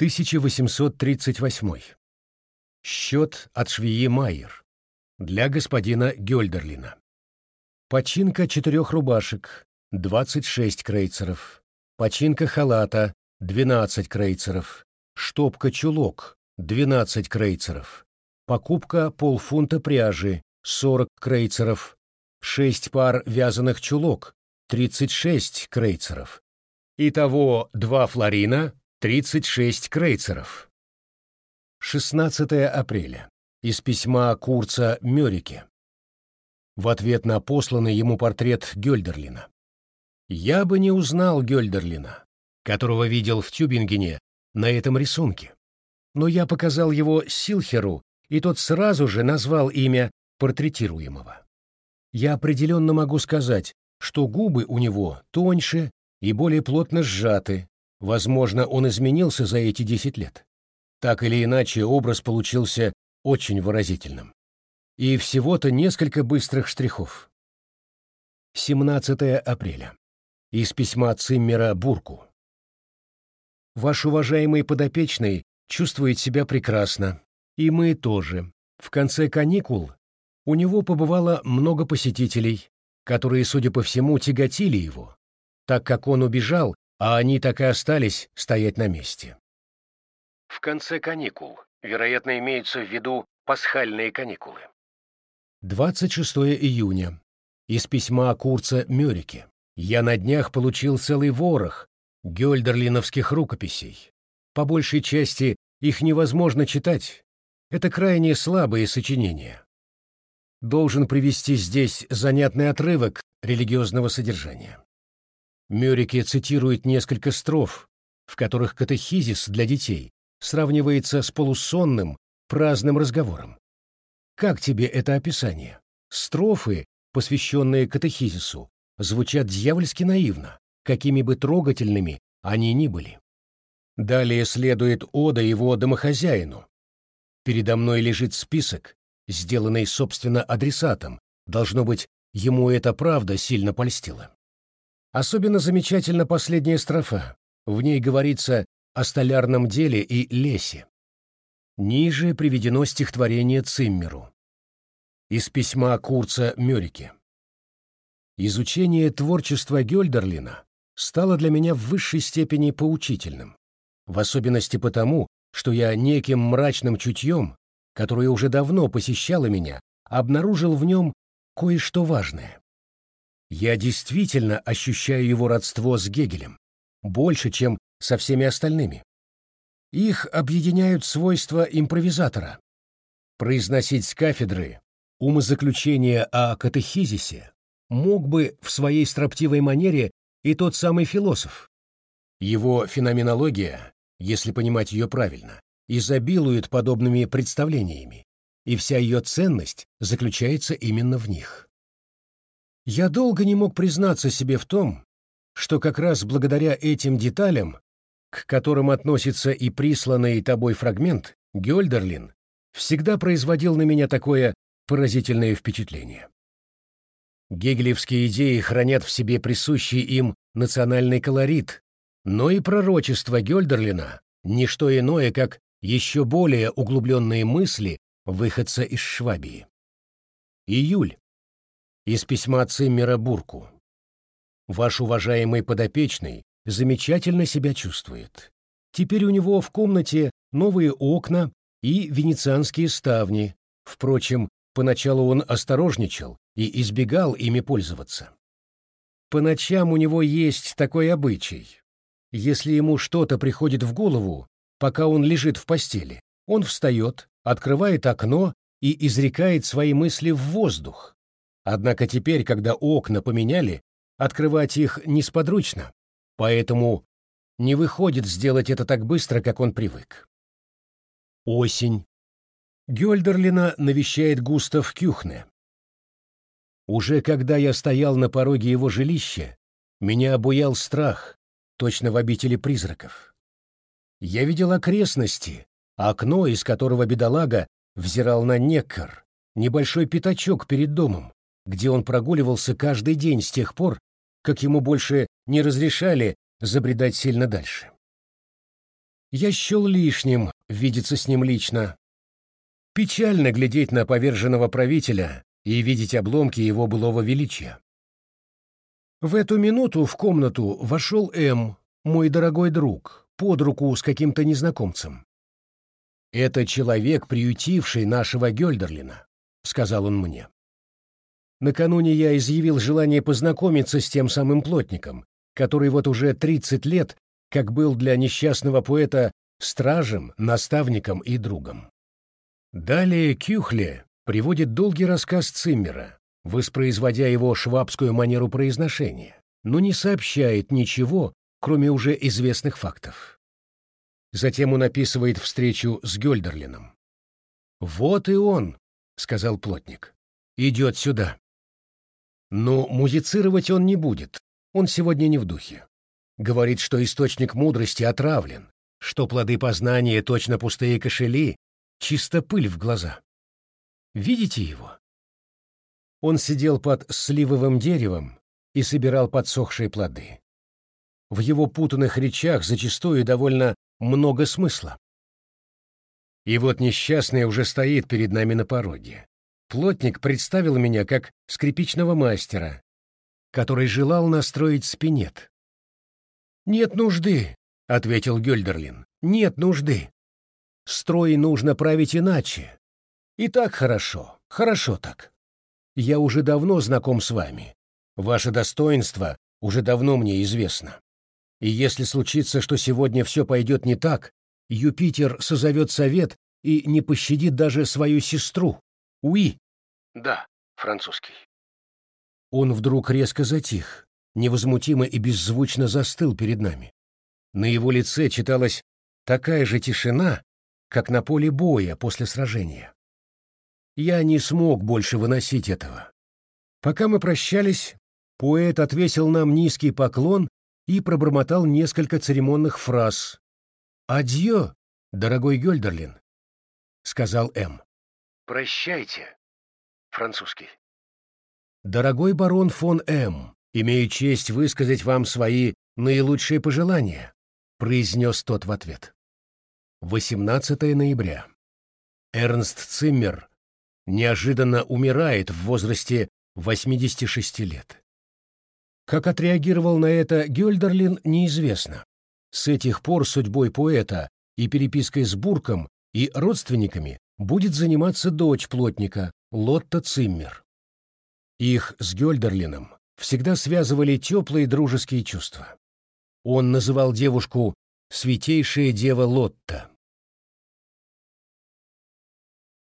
1838. Счет от швеи Майер. Для господина Гёльдерлина. Починка четырех рубашек, 26 крейцеров. Починка халата, 12 крейцеров. Штопка чулок, 12 крейцеров. Покупка полфунта пряжи, 40 крейцеров. 6 пар вязаных чулок, 36 крейцеров. Итого 2 флорина, 36 крейцеров. 16 апреля. Из письма Курца Мёрике. В ответ на посланный ему портрет Гёльдерлина. Я бы не узнал Гёльдерлина, которого видел в Тюбингене на этом рисунке. Но я показал его Силхеру, и тот сразу же назвал имя портретируемого. Я определенно могу сказать, что губы у него тоньше и более плотно сжаты. Возможно, он изменился за эти десять лет. Так или иначе, образ получился очень выразительным. И всего-то несколько быстрых штрихов. 17 апреля. Из письма Циммера Бурку. Ваш уважаемый подопечный чувствует себя прекрасно. И мы тоже. В конце каникул у него побывало много посетителей, которые, судя по всему, тяготили его, так как он убежал, а они так и остались стоять на месте. В конце каникул, вероятно, имеются в виду пасхальные каникулы. 26 июня. Из письма Курца Мёрике. Я на днях получил целый ворох гёльдерлиновских рукописей. По большей части их невозможно читать. Это крайне слабые сочинения. Должен привести здесь занятный отрывок религиозного содержания. Мёрике цитирует несколько строф, в которых катехизис для детей сравнивается с полусонным, праздным разговором. Как тебе это описание? Строфы, посвященные катехизису, звучат дьявольски наивно, какими бы трогательными они ни были. Далее следует ода его домохозяину. Передо мной лежит список, сделанный, собственно, адресатом. Должно быть, ему эта правда сильно польстила. Особенно замечательна последняя строфа. В ней говорится о столярном деле и лесе. Ниже приведено стихотворение Циммеру. Из письма Курца Мёрике. Изучение творчества Гёльдерлина стало для меня в высшей степени поучительным, в особенности потому, что я неким мрачным чутьем, которое уже давно посещало меня, обнаружил в нем кое-что важное. Я действительно ощущаю его родство с Гегелем, больше, чем со всеми остальными. Их объединяют свойства импровизатора. Произносить с кафедры умозаключения о катехизисе мог бы в своей строптивой манере и тот самый философ. Его феноменология, если понимать ее правильно, изобилует подобными представлениями, и вся ее ценность заключается именно в них. Я долго не мог признаться себе в том, что как раз благодаря этим деталям, к которым относится и присланный тобой фрагмент, Гёльдерлин всегда производил на меня такое поразительное впечатление. Гегелевские идеи хранят в себе присущий им национальный колорит, но и пророчество Гёльдерлина — ничто иное, как еще более углубленные мысли выходца из Швабии. Июль. Из письма Циммера Бурку. Ваш уважаемый подопечный замечательно себя чувствует. Теперь у него в комнате новые окна и венецианские ставни. Впрочем, поначалу он осторожничал и избегал ими пользоваться. По ночам у него есть такой обычай. Если ему что-то приходит в голову, пока он лежит в постели, он встает, открывает окно и изрекает свои мысли в воздух. Однако теперь, когда окна поменяли, открывать их несподручно, поэтому не выходит сделать это так быстро, как он привык. Осень. Гёльдерлина навещает Густав Кюхне. Уже когда я стоял на пороге его жилища, меня обуял страх, точно в обители призраков. Я видел окрестности, окно, из которого бедолага взирал на Неккар, небольшой пятачок перед домом, где он прогуливался каждый день с тех пор, как ему больше не разрешали забредать сильно дальше. Я счел лишним видеться с ним лично. Печально глядеть на поверженного правителя и видеть обломки его былого величия. В эту минуту в комнату вошел М, мой дорогой друг, под руку с каким-то незнакомцем. «Это человек, приютивший нашего Гёльдерлина», — сказал он мне. Накануне я изъявил желание познакомиться с тем самым плотником, который вот уже 30 лет, как был для несчастного поэта стражем, наставником и другом. Далее Кюхле приводит долгий рассказ Циммера, воспроизводя его швабскую манеру произношения, но не сообщает ничего, кроме уже известных фактов. Затем он описывает встречу с Гёльдерлином. «Вот и он», — сказал плотник, — «идет сюда». Но музицировать он не будет, он сегодня не в духе. Говорит, что источник мудрости отравлен, что плоды познания точно пустые кошели, чисто пыль в глаза. Видите его? Он сидел под сливовым деревом и собирал подсохшие плоды. В его путанных речах зачастую довольно много смысла. И вот несчастный уже стоит перед нами на пороге. Плотник представил меня как скрипичного мастера, который желал настроить спинет. «Нет нужды», — ответил Гёльдерлин, — «нет нужды. Строй нужно править иначе. И так хорошо, хорошо так. Я уже давно знаком с вами. Ваше достоинство уже давно мне известно. И если случится, что сегодня все пойдет не так, Юпитер созовет совет и не пощадит даже свою сестру. Уи. Да, французский. Он вдруг резко затих, невозмутимо и беззвучно застыл перед нами. На его лице читалась такая же тишина, как на поле боя после сражения. Я не смог больше выносить этого. Пока мы прощались, поэт отвесил нам низкий поклон и пробормотал несколько церемонных фраз. «Адьё, дорогой Гёльдерлин», — сказал М. «Прощайте», французский. «Дорогой барон фон М., имею честь высказать вам свои наилучшие пожелания», — произнес тот в ответ. 18 ноября. Эрнст Циммер неожиданно умирает в возрасте 86 лет. Как отреагировал на это Гёльдерлин, неизвестно. С этих пор судьбой поэта и перепиской с Бурком и родственниками будет заниматься дочь плотника Лотта Циммер. Их с Гёльдерлином всегда связывали теплые дружеские чувства. Он называл девушку «святейшая дева Лотта».